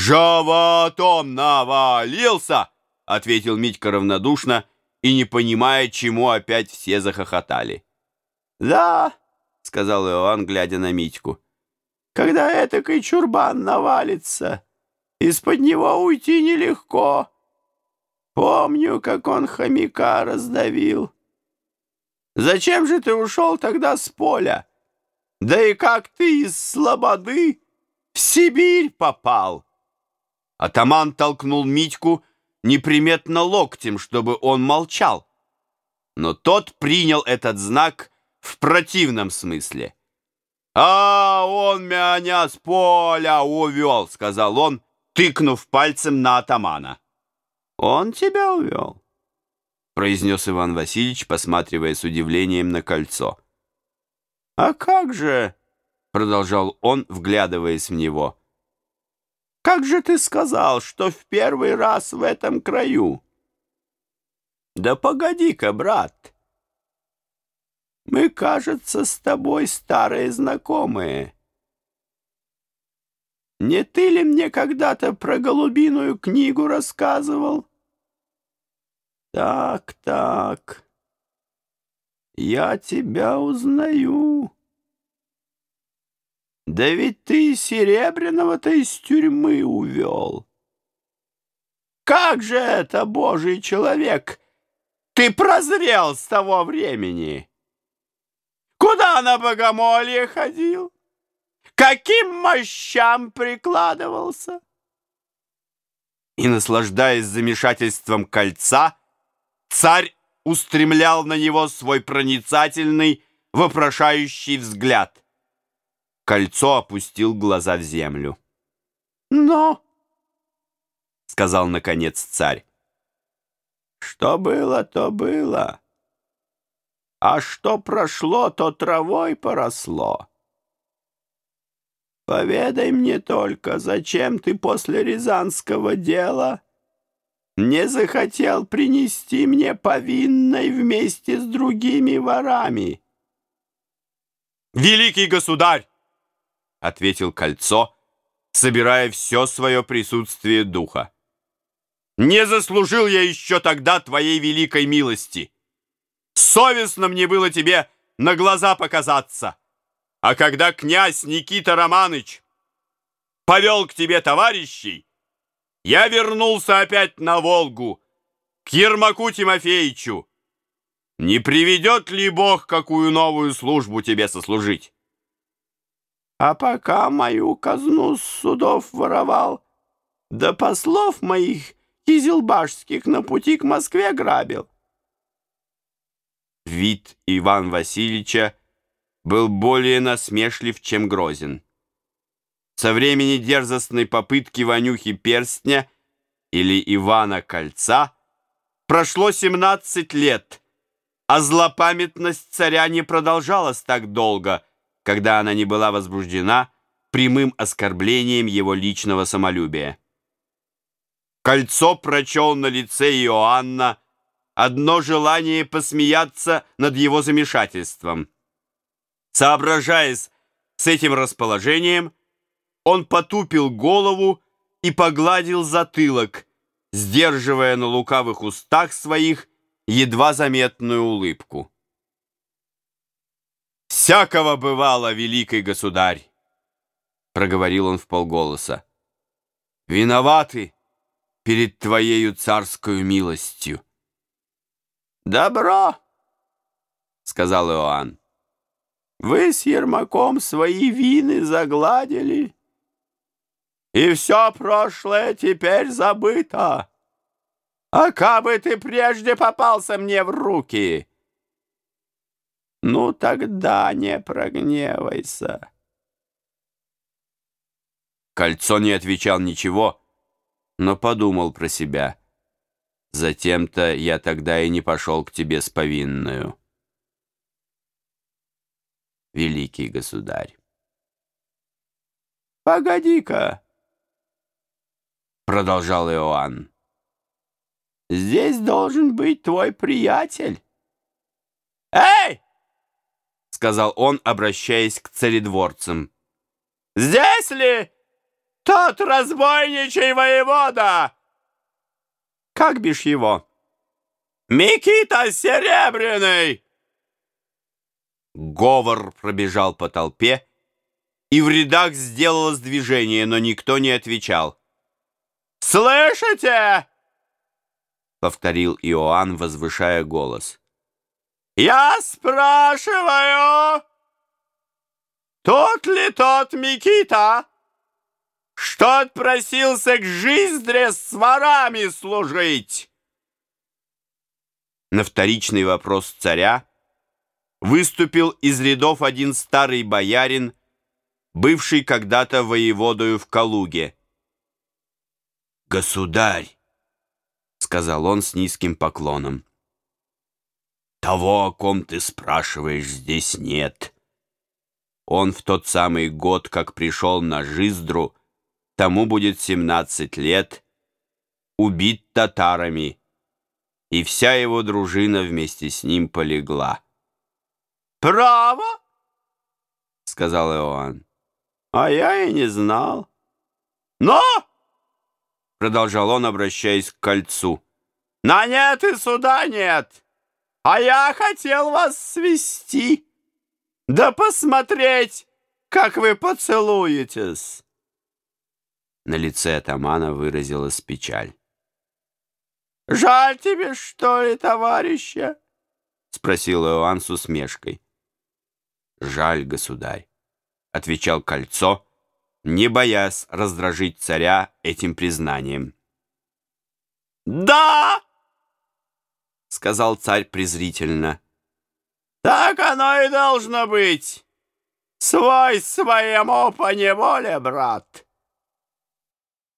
«Животом навалился!» — ответил Митька равнодушно и не понимая, чему опять все захохотали. «Да», — сказал Иоанн, глядя на Митьку, — «когда этакой чурбан навалится, из-под него уйти нелегко. Помню, как он хомяка раздавил. Зачем же ты ушел тогда с поля? Да и как ты из Слободы в Сибирь попал?» Атаман толкнул Митьку неприметно локтем, чтобы он молчал. Но тот принял этот знак в противном смысле. «А он меня с поля увел», — сказал он, тыкнув пальцем на атамана. «Он тебя увел», — произнес Иван Васильевич, посматривая с удивлением на кольцо. «А как же?» — продолжал он, вглядываясь в него. Как же ты сказал, что в первый раз в этом краю? Да погоди-ка, брат. Мы, кажется, с тобой старые знакомые. Не ты ли мне когда-то про голубиную книгу рассказывал? Так, так. Я тебя узнаю. Да ведь ты Серебряного-то из тюрьмы увел. Как же это, божий человек, ты прозрел с того времени? Куда на богомолье ходил? Каким мощам прикладывался? И, наслаждаясь замешательством кольца, царь устремлял на него свой проницательный, вопрошающий взгляд — Кольцо опустил глаза в землю. «Но!» — сказал, наконец, царь. «Что было, то было. А что прошло, то травой поросло. Поведай мне только, зачем ты после рязанского дела не захотел принести мне повинной вместе с другими ворами?» «Великий государь!» — ответил кольцо, собирая все свое присутствие духа. «Не заслужил я еще тогда твоей великой милости. Совестно мне было тебе на глаза показаться. А когда князь Никита Романыч повел к тебе товарищей, я вернулся опять на Волгу, к Ермаку Тимофеевичу. Не приведет ли Бог какую новую службу тебе сослужить?» А пока мою казну с судов воровал, да послов моих кизелбашских на пути к Москве грабил. Вид Иван Васильевича был более насмешлив, чем грозен. Со времени дерзостной попытки Ванюхи Перстня или Ивана Кольца прошло 17 лет, а злопамятность царя не продолжалась так долго — когда она не была возбуждена прямым оскорблением его личного самолюбия. Кольцо прочел на лице Иоанна одно желание посмеяться над его замешательством. Соображаясь с этим расположением, он потупил голову и погладил затылок, сдерживая на лукавых устах своих едва заметную улыбку. «Всякого бывало, великий государь!» Проговорил он в полголоса. «Виноваты перед твоею царскую милостью». «Добро!» — сказал Иоанн. «Вы с Ермаком свои вины загладили, и все прошлое теперь забыто. А кабы ты прежде попался мне в руки!» Ну тогда не прогневайся. Кольцо не отвечал ничего, но подумал про себя. Затем-то я тогда и не пошел к тебе с повинную. Великий государь. «Погоди-ка!» Продолжал Иоанн. «Здесь должен быть твой приятель. Эй!» Сказал он, обращаясь к царедворцам. «Здесь ли?» тот разбойничий воевода. Как бишь его? Микита Серебряный!» Говор пробежал по толпе, и в рядах сделалось движение, но никто не отвечал. «Слышите?» — повторил Иоанн, возвышая голос. «Я спрашиваю, тот ли тот Микита, что отпросился к жиздре с ворами служить?» На вторичный вопрос царя выступил из рядов один старый боярин, бывший когда-то воеводою в Калуге. «Государь!» — сказал он с низким поклоном. «Того, о ком ты спрашиваешь, здесь нет. Он в тот самый год, как пришел на Жиздру, тому будет семнадцать лет, убит татарами, и вся его дружина вместе с ним полегла». «Право?» — сказал Иоанн. «А я и не знал». «Но!» — продолжал он, обращаясь к кольцу. «На нет и суда нет, а я хотел вас свести, да посмотреть, как вы поцелуетесь». На лице атамана выразилась печаль. «Жаль тебе, что ли, товарища?» — спросил Иоанн с усмешкой. «Жаль, государь», — отвечал кольцо, не боясь раздражить царя этим признанием. «Да!» — сказал царь презрительно. «Так оно и должно быть. Свой своему поневоле, брат».